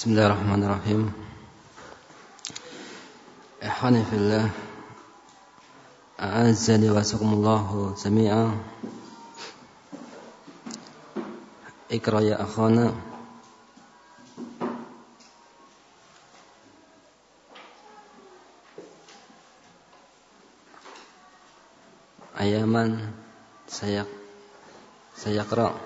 بسم الله الرحمن الرحيم إخواني في الله أعزني وأسكم الله جميعا اقرأ يا أخوانا أياما سيق سيقرأ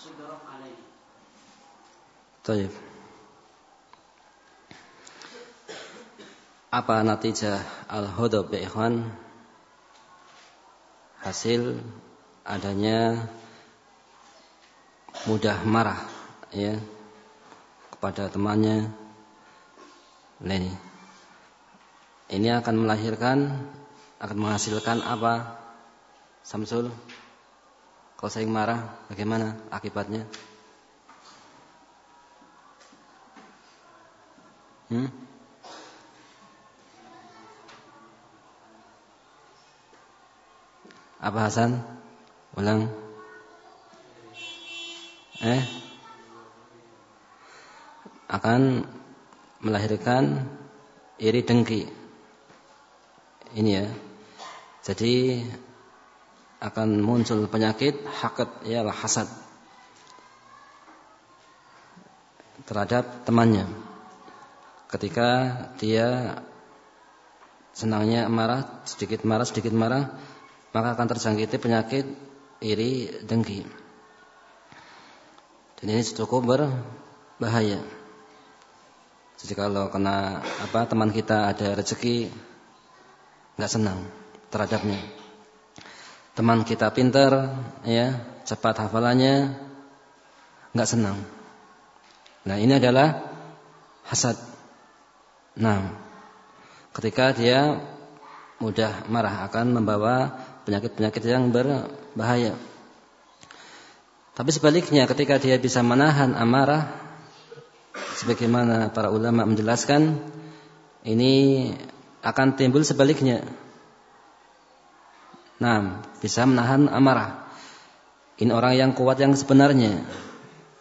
القدرة عليه طيب apa natijah al-hudub ya ikhwan? Hasil adanya mudah marah ya kepada temannya Leni. Ini akan melahirkan akan menghasilkan apa? Samsul Kalau sering marah bagaimana akibatnya? Hmm? Apa Hasan? Ulang. Eh? Akan melahirkan iri dengki. Ini ya. Jadi akan muncul penyakit hakat ialah hasad terhadap temannya. Ketika dia senangnya marah, sedikit marah, sedikit marah, maka akan terjangkiti penyakit iri dengki. Dan ini cukup berbahaya. Jadi kalau kena apa teman kita ada rezeki nggak senang terhadapnya. Teman kita pintar, ya cepat hafalannya, nggak senang. Nah ini adalah hasad. Nah, ketika dia mudah marah akan membawa penyakit-penyakit yang berbahaya. Tapi sebaliknya ketika dia bisa menahan amarah sebagaimana para ulama menjelaskan ini akan timbul sebaliknya. Nah, bisa menahan amarah. Ini orang yang kuat yang sebenarnya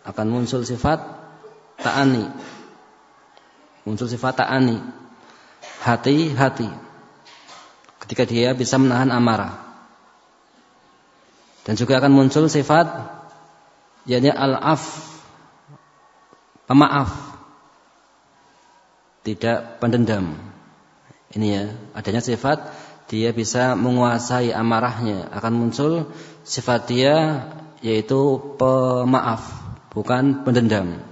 akan muncul sifat ta'ani. Muncul sifat ta'ani. Hati-hati. Ketika dia bisa menahan amarah. Dan juga akan muncul sifat yakni al-af pemaaf tidak pendendam. Ini ya, adanya sifat dia bisa menguasai amarahnya, akan muncul sifat dia yaitu pemaaf, bukan pendendam.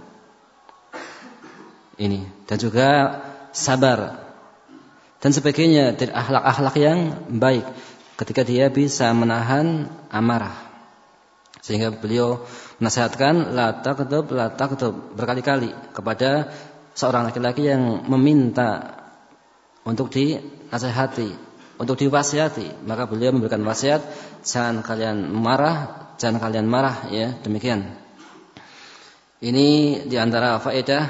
Ini dan juga sabar dan sebagainya dari akhlak-akhlak yang baik ketika dia bisa menahan amarah. Sehingga beliau menasihatkan la taqtub la taqtub berkali-kali kepada seorang laki-laki yang meminta untuk dinasihati, untuk diwasiati, maka beliau memberikan wasiat jangan kalian marah, jangan kalian marah ya, demikian. Ini di antara faedah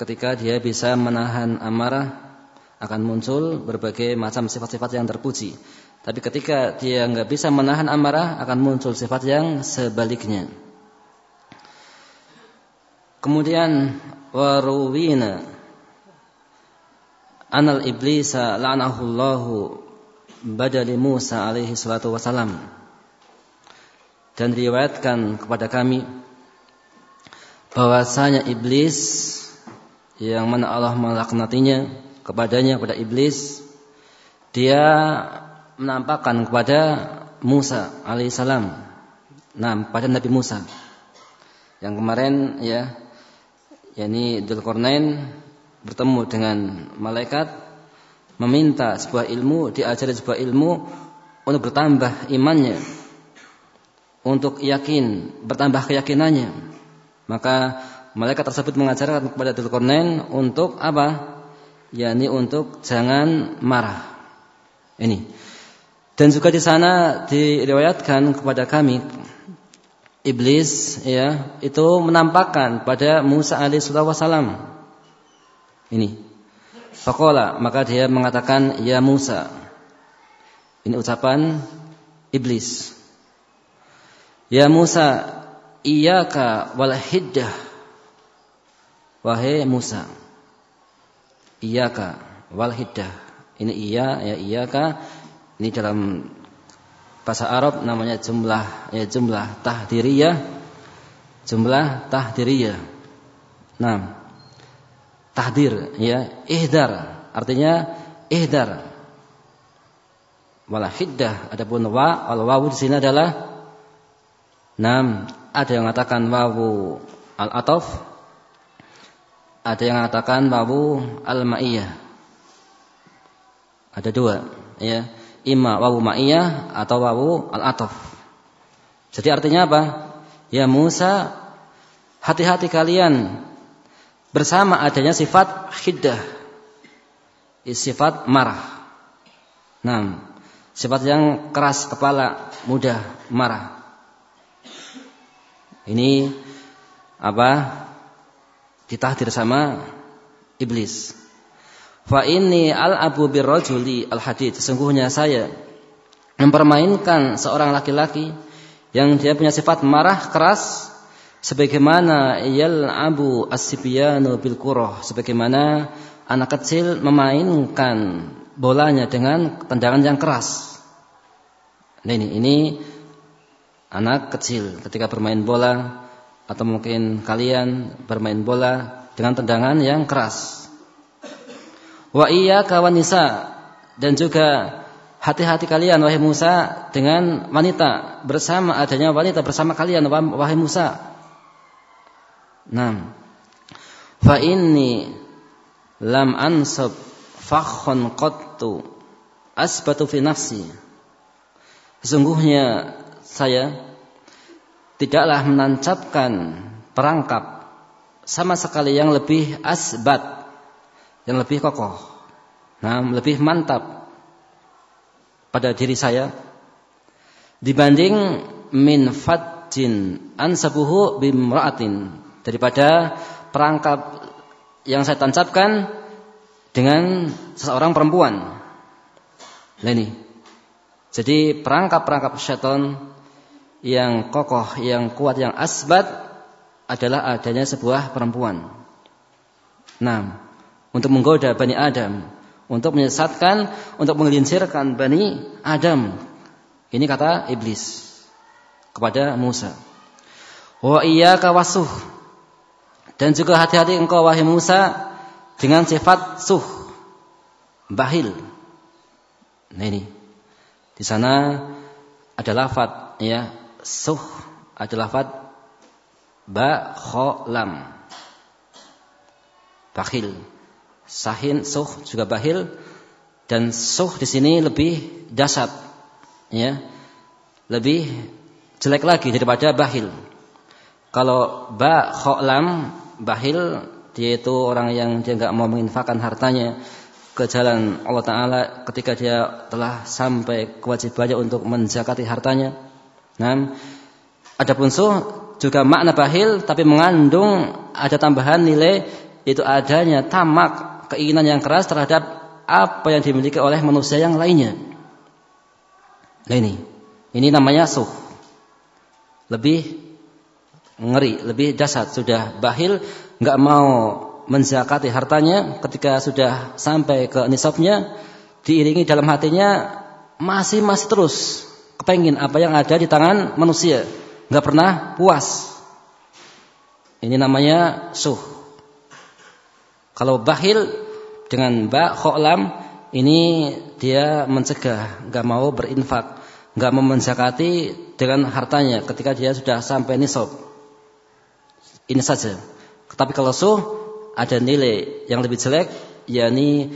ketika dia bisa menahan amarah akan muncul berbagai macam sifat-sifat yang terpuji. Tapi ketika dia nggak bisa menahan amarah akan muncul sifat yang sebaliknya. Kemudian waruwina anal iblisa la'anahullahu badali Musa alaihi salatu wasalam. Dan riwayatkan kepada kami bahwasanya iblis yang mana Allah melaknatinya kepadanya kepada iblis dia menampakkan kepada Musa alaihissalam nah pada Nabi Musa. Yang kemarin ya yakni Dzulkarnain bertemu dengan malaikat meminta sebuah ilmu, diajari sebuah ilmu untuk bertambah imannya, untuk yakin, bertambah keyakinannya. Maka malaikat tersebut mengajarkan kepada Dzulkarnain untuk apa? yakni untuk jangan marah. Ini. Dan juga di sana diriwayatkan kepada kami iblis ya itu menampakkan pada Musa alaihissalam ini. Fakola maka dia mengatakan ya Musa. Ini ucapan iblis. Ya Musa, iyaka wal hiddah. Wahai Musa. Iyaka wal hiddah. Ini iya ya iyaka. Ini dalam bahasa Arab namanya jumlah ya jumlah tahdiriyah. Jumlah tahdiriyah. Nah, tahdir ya. Ihdar artinya ihdar. Wala hiddah adapun wa al wawu di sini adalah nam. Ada yang mengatakan wawu al ataf ada yang mengatakan wawu al ma'iyah ada dua ya. Imma wawu ma'iyah atau wawu al ataf jadi artinya apa? Ya Musa hati-hati kalian bersama adanya sifat khiddah. Sifat marah. Nah sifat yang keras kepala mudah marah. Ini apa? Ditahdir sama iblis. Fa ini al abu birrajuli al hadid sesungguhnya saya mempermainkan seorang laki-laki yang dia punya sifat marah keras sebagaimana abu as-sibyanu bil qurah sebagaimana anak kecil memainkan bolanya dengan tendangan yang keras. Nah ini ini anak kecil ketika bermain bola atau mungkin kalian bermain bola dengan tendangan yang keras. Wa iya kawan nisa dan juga hati-hati kalian wahai Musa dengan wanita bersama adanya wanita bersama kalian wahai Musa Nah, fa inni lam ansab fakhon qattu asbatu fi nafsi. Sesungguhnya saya tidaklah menancapkan perangkap sama sekali yang lebih asbat, yang lebih kokoh, nah, lebih mantap pada diri saya dibanding min fajin ansabuhu bimra'atin daripada perangkap yang saya tancapkan dengan seseorang perempuan. Nah ini. Jadi perangkap-perangkap syaitan yang kokoh, yang kuat, yang asbat adalah adanya sebuah perempuan. Nah, untuk menggoda Bani Adam, untuk menyesatkan, untuk menggelincirkan Bani Adam. Ini kata iblis kepada Musa. Wa iyyaka wasuh dan juga hati-hati engkau wahai Musa dengan sifat suh, bahil. Nah ini. Di sana ada lafat ya, suh ada lafat ba kho lam. Bakhil. Sahin suh juga bahil dan suh di sini lebih dasar ya. Lebih jelek lagi daripada bahil. Kalau ba kholam bahil dia itu orang yang dia nggak mau menginfakkan hartanya ke jalan Allah Taala ketika dia telah sampai kewajibannya untuk menzakati hartanya. Nah, adapun suh juga makna bahil tapi mengandung ada tambahan nilai itu adanya tamak keinginan yang keras terhadap apa yang dimiliki oleh manusia yang lainnya. Nah ini, ini namanya suh. Lebih ngeri, lebih dasar sudah bahil nggak mau menzakati hartanya. Ketika sudah sampai ke nisabnya diiringi dalam hatinya masih masih terus kepengin apa yang ada di tangan manusia. Nggak pernah puas. Ini namanya suh. Kalau bahil dengan ba kholam ini dia mencegah. Nggak mau berinfak. Nggak mau menzakati dengan hartanya ketika dia sudah sampai nisab ini saja tapi kalau suh ada nilai yang lebih jelek yakni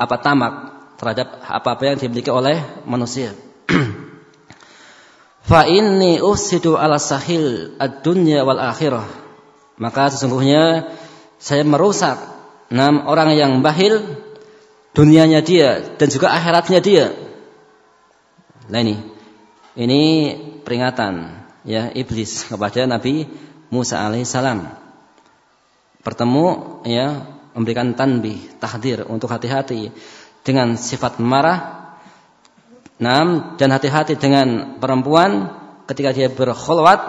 apa tamak terhadap apa-apa yang dimiliki oleh manusia. Fa inni ufsidu ala sahil ad-dunya wal akhirah. Maka sesungguhnya saya merusak enam orang yang bahil dunianya dia dan juga akhiratnya dia. Nah ini ini peringatan ya iblis kepada Nabi Musa alaihissalam bertemu ya memberikan tanbih tahdir untuk hati-hati dengan sifat marah Nam dan hati-hati dengan perempuan ketika dia berkhulwat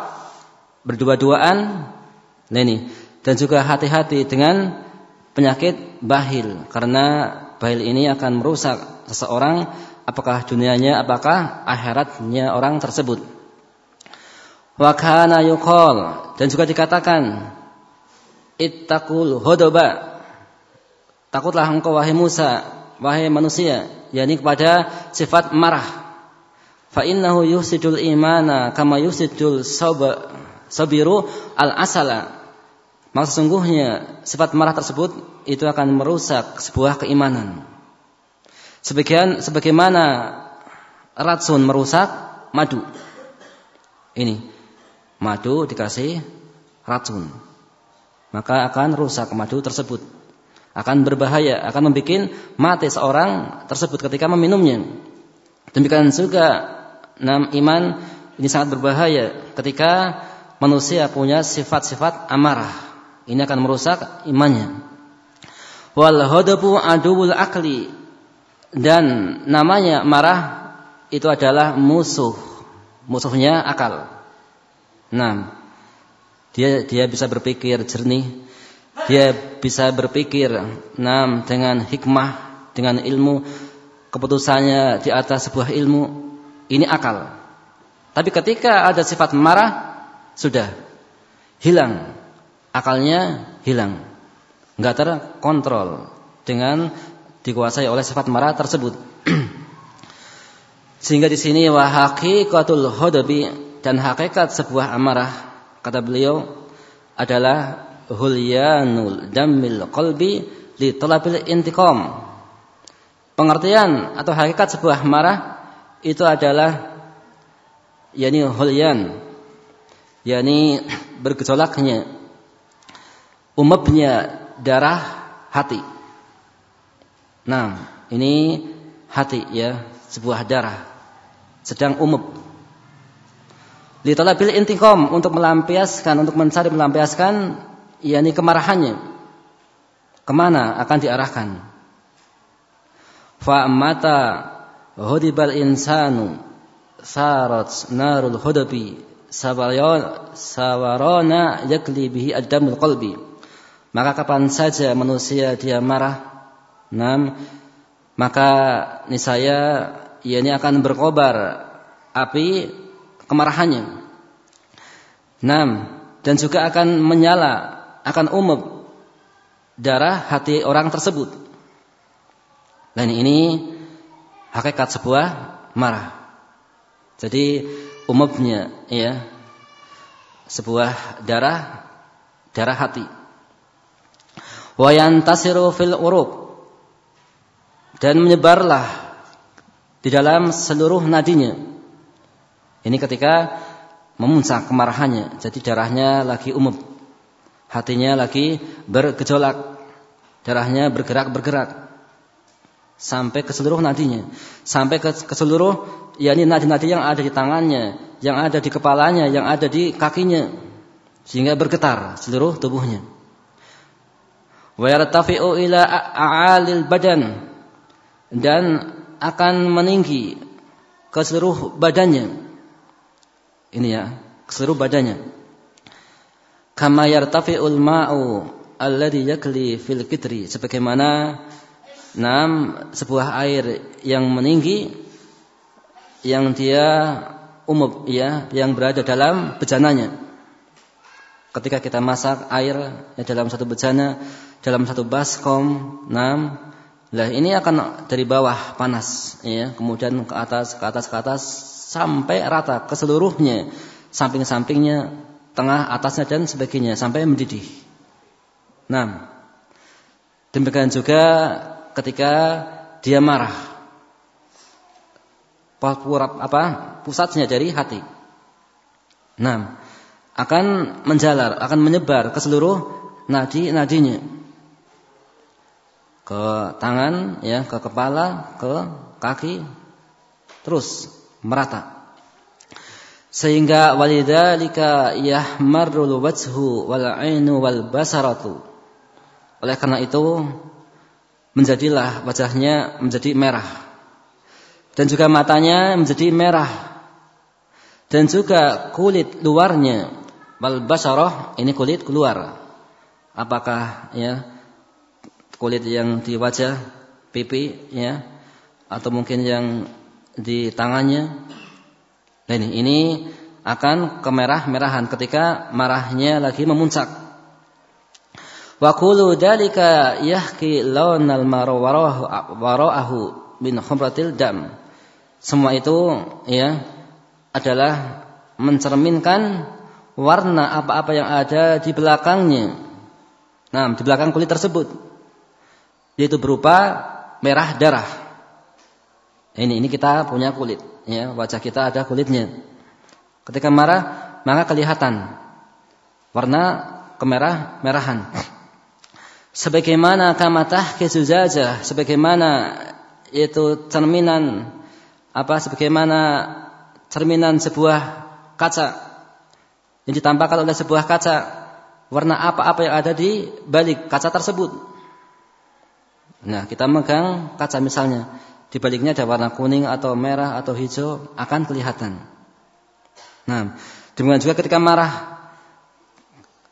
berdua-duaan nah ini dan juga hati-hati dengan penyakit bahil karena bahil ini akan merusak seseorang apakah dunianya apakah akhiratnya orang tersebut wa kana yuqal dan juga dikatakan Ittaqul hodoba. Takutlah engkau wahai Musa, wahai manusia, yakni kepada sifat marah. Fa innahu yusidul imana kama yusidul sabiru al asala. Maka sesungguhnya sifat marah tersebut itu akan merusak sebuah keimanan. Sebagian sebagaimana racun merusak madu. Ini madu dikasih racun maka akan rusak madu tersebut. Akan berbahaya, akan membuat mati seorang tersebut ketika meminumnya. Demikian juga enam iman ini sangat berbahaya ketika manusia punya sifat-sifat amarah. Ini akan merusak imannya. Wal hadabu aduul akli dan namanya marah itu adalah musuh. Musuhnya akal. Nah, dia dia bisa berpikir jernih. Dia bisa berpikir nam dengan hikmah, dengan ilmu. Keputusannya di atas sebuah ilmu. Ini akal. Tapi ketika ada sifat marah, sudah hilang. Akalnya hilang. Enggak terkontrol dengan dikuasai oleh sifat marah tersebut. Sehingga di sini wahaqiqatul hodabi dan hakikat sebuah amarah kata beliau adalah hulyanul damil qalbi li talabil intiqam. Pengertian atau hakikat sebuah marah itu adalah yakni hulyan yakni bergejolaknya umapnya darah hati. Nah, ini hati ya, sebuah darah sedang umap Litalabil intikom untuk melampiaskan, untuk mencari melampiaskan, yakni kemarahannya. Ke mana akan diarahkan? Fa mata hudibal insanu sarat narul hudabi sawarona yakli bihi adamul qalbi. Maka kapan saja manusia dia marah, nam, maka niscaya ia ini akan berkobar api kemarahannya. Nam dan juga akan menyala, akan umum darah hati orang tersebut. Dan ini hakikat sebuah marah. Jadi umumnya ya sebuah darah darah hati. Wa yantasiru fil urub dan menyebarlah di dalam seluruh nadinya ini ketika memuncak kemarahannya. Jadi darahnya lagi umum. Hatinya lagi bergejolak. Darahnya bergerak-bergerak. Sampai ke seluruh nadinya. Sampai ke, ke seluruh yakni nadi-nadi yang ada di tangannya, yang ada di kepalanya, yang ada di kakinya. Sehingga bergetar seluruh tubuhnya. Wa yartafi'u ila a'alil badan dan akan meninggi ke seluruh badannya. Ini ya, seluruh badannya. Kama yartafi'ul ma'u alladhi yakli fil kitri sebagaimana enam sebuah air yang meninggi yang dia umum ya yang berada dalam bejananya. Ketika kita masak air ya, dalam satu bejana, dalam satu baskom, enam lah ini akan dari bawah panas ya, kemudian ke atas, ke atas, ke atas sampai rata ke seluruhnya, samping-sampingnya, tengah, atasnya dan sebagainya sampai mendidih. Nah, demikian juga ketika dia marah. apa pusatnya dari hati. Nah, akan menjalar, akan menyebar ke seluruh nadi-nadinya ke tangan, ya, ke kepala, ke kaki, terus merata. Sehingga walidalika yahmarrul wajhu wal ainu wal basaratu. Oleh karena itu menjadilah wajahnya menjadi merah. Dan juga matanya menjadi merah. Dan juga kulit luarnya wal basarah ini kulit keluar. Apakah ya kulit yang di wajah, pipi, ya, atau mungkin yang di tangannya. Nah ini, ini akan kemerah-merahan ketika marahnya lagi memuncak. Wa kullu dalika yahki lawnal marwarahu min khumratil dam. Semua itu ya adalah mencerminkan warna apa-apa yang ada di belakangnya. Nah, di belakang kulit tersebut yaitu berupa merah darah. Ini ini kita punya kulit, ya, wajah kita ada kulitnya. Ketika marah, maka kelihatan warna kemerah-merahan. Sebagaimana kamatah kesuzaja, sebagaimana itu cerminan apa sebagaimana cerminan sebuah kaca yang ditampakkan oleh sebuah kaca warna apa-apa yang ada di balik kaca tersebut Nah, kita megang kaca misalnya, di baliknya ada warna kuning atau merah atau hijau akan kelihatan. Nah, demikian juga ketika marah,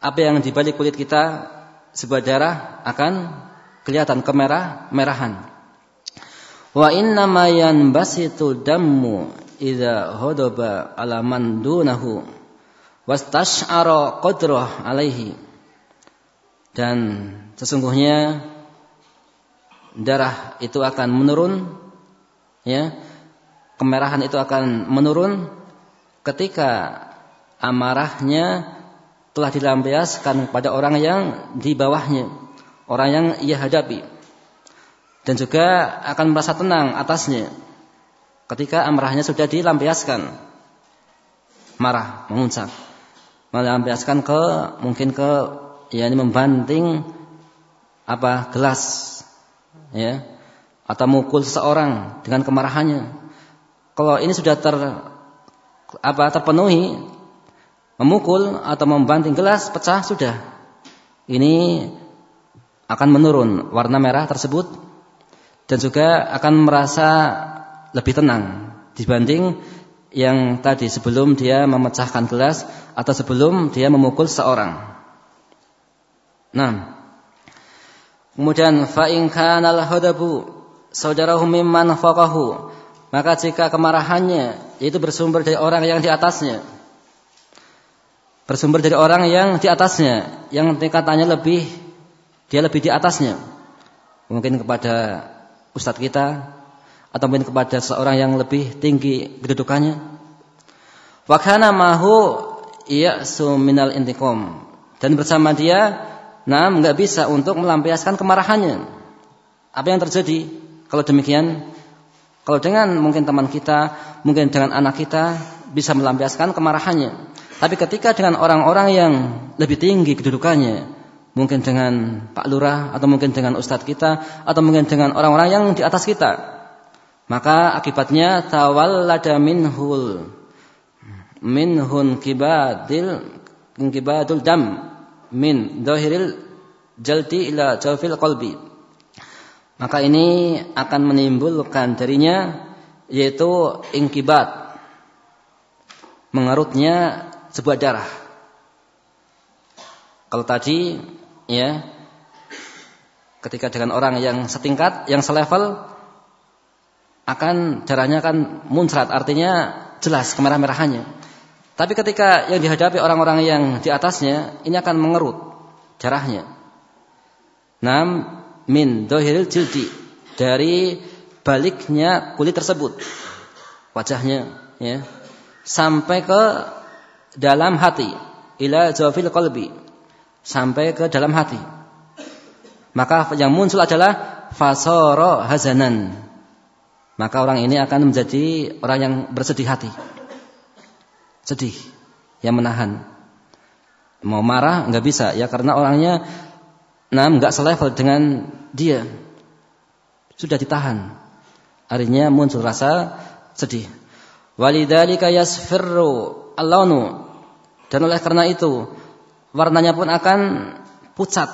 apa yang di balik kulit kita sebuah darah akan kelihatan kemerah merahan. Wa inna ma yanbasitu dammu idza hodaba ala man dunahu wastash'ara qadrah alaihi. Dan sesungguhnya darah itu akan menurun ya kemerahan itu akan menurun ketika amarahnya telah dilampiaskan kepada orang yang di bawahnya orang yang ia hadapi. Dan juga akan merasa tenang atasnya ketika amarahnya sudah dilampiaskan. Marah memuncak melampiaskan ke mungkin ke ya ini membanting apa gelas ya atau mukul seseorang dengan kemarahannya. Kalau ini sudah ter apa terpenuhi memukul atau membanting gelas pecah sudah. Ini akan menurun warna merah tersebut dan juga akan merasa lebih tenang dibanding yang tadi sebelum dia memecahkan gelas atau sebelum dia memukul seorang. Nah, Kemudian fa al-hadabu saudarahu mimman faqahu. Maka jika kemarahannya itu bersumber dari orang yang di atasnya. Bersumber dari orang yang di atasnya yang tingkatannya lebih dia lebih di atasnya. Mungkin kepada ustadz kita atau mungkin kepada seorang yang lebih tinggi kedudukannya. Wa kana mahu ya'su minal intiqam. Dan bersama dia nah nggak bisa untuk melampiaskan kemarahannya. Apa yang terjadi? Kalau demikian, kalau dengan mungkin teman kita, mungkin dengan anak kita, bisa melampiaskan kemarahannya. Tapi ketika dengan orang-orang yang lebih tinggi kedudukannya, mungkin dengan Pak Lurah atau mungkin dengan Ustadz kita atau mungkin dengan orang-orang yang di atas kita, maka akibatnya tawallada minhul minhun kibadil kibadul dam min dohiril jaldi ila jawfil qalbi. Maka ini akan menimbulkan darinya yaitu ingkibat mengerutnya sebuah darah. Kalau tadi ya ketika dengan orang yang setingkat, yang selevel akan darahnya akan muncrat, artinya jelas kemerah-merahannya. Tapi ketika yang dihadapi orang-orang yang di atasnya, ini akan mengerut darahnya. Nam min dohiril jildi dari baliknya kulit tersebut, wajahnya, ya, sampai ke dalam hati, ila jawfil qalbi, sampai ke dalam hati. Maka yang muncul adalah fasoro hazanan. Maka orang ini akan menjadi orang yang bersedih hati. Sedih, yang menahan. Mau marah nggak bisa ya karena orangnya nah nggak selevel dengan dia. Sudah ditahan. Artinya muncul rasa sedih. Walidalika yasfirru al-launu dan oleh karena itu warnanya pun akan pucat.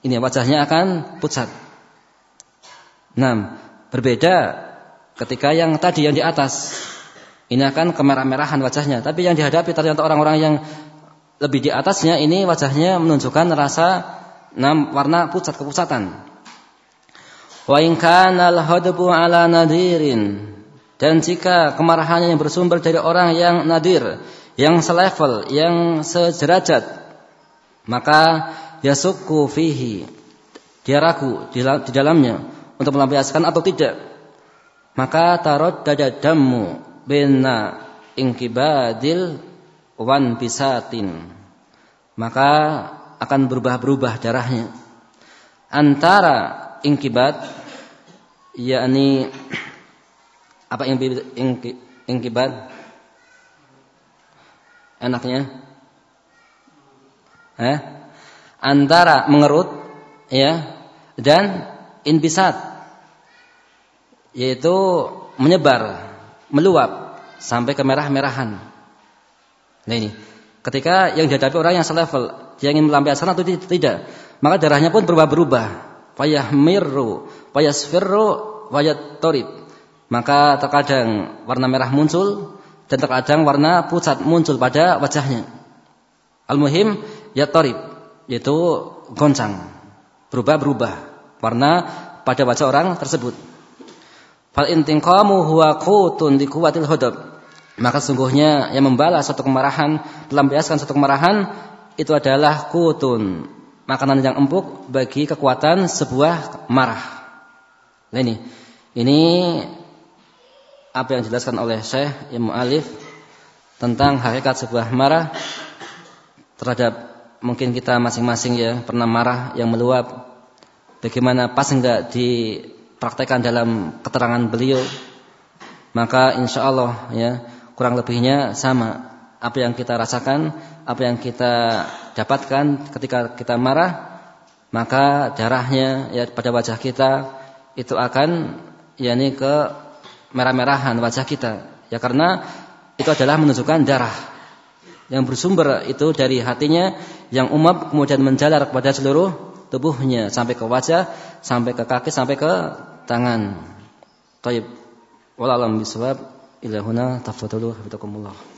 Ini wajahnya akan pucat. Nah, berbeda ketika yang tadi yang di atas ini akan kemerah-merahan wajahnya, tapi yang dihadapi ternyata orang-orang yang lebih di atasnya ini wajahnya menunjukkan rasa nah, warna pucat kepucatan. Wa in kana al-hadbu ala nadirin dan jika kemarahannya yang bersumber dari orang yang nadir, yang selevel, yang sederajat, maka yasukku fihi. Dia ragu di dalamnya untuk melampiaskan atau tidak. Maka tarot dada damu bena ingkibadil wan bisatin. Maka akan berubah-berubah darahnya. Antara ingkibad yakni apa yang ingkibat? Enaknya? Eh? Antara mengerut ya dan inbisat yaitu menyebar, meluap sampai ke merah-merahan. Nah ini, ketika yang dihadapi orang yang selevel, dia ingin melampiaskan atau tidak, maka darahnya pun berubah-berubah. Payah miru, payah sfirru, payah torib maka terkadang warna merah muncul dan terkadang warna pucat muncul pada wajahnya. Al-muhim ya torib, yaitu goncang, berubah-berubah warna pada wajah orang tersebut. Fal intiqamu huwa qutun kuwatil hudab. Maka sungguhnya yang membalas suatu kemarahan, melampiaskan suatu kemarahan itu adalah kutun, makanan yang empuk bagi kekuatan sebuah marah. Nah ini, ini apa yang dijelaskan oleh Syekh Imam Alif tentang hakikat sebuah marah terhadap mungkin kita masing-masing ya pernah marah yang meluap bagaimana pas enggak dipraktekkan dalam keterangan beliau maka insya Allah ya kurang lebihnya sama apa yang kita rasakan apa yang kita dapatkan ketika kita marah maka darahnya ya pada wajah kita itu akan yakni ke merah-merahan wajah kita. Ya karena itu adalah menunjukkan darah yang bersumber itu dari hatinya yang umap kemudian menjalar kepada seluruh tubuhnya sampai ke wajah, sampai ke kaki, sampai ke tangan. Taib. Wallahualam bisawab. Ilahuna tafadhalu hafizakumullah.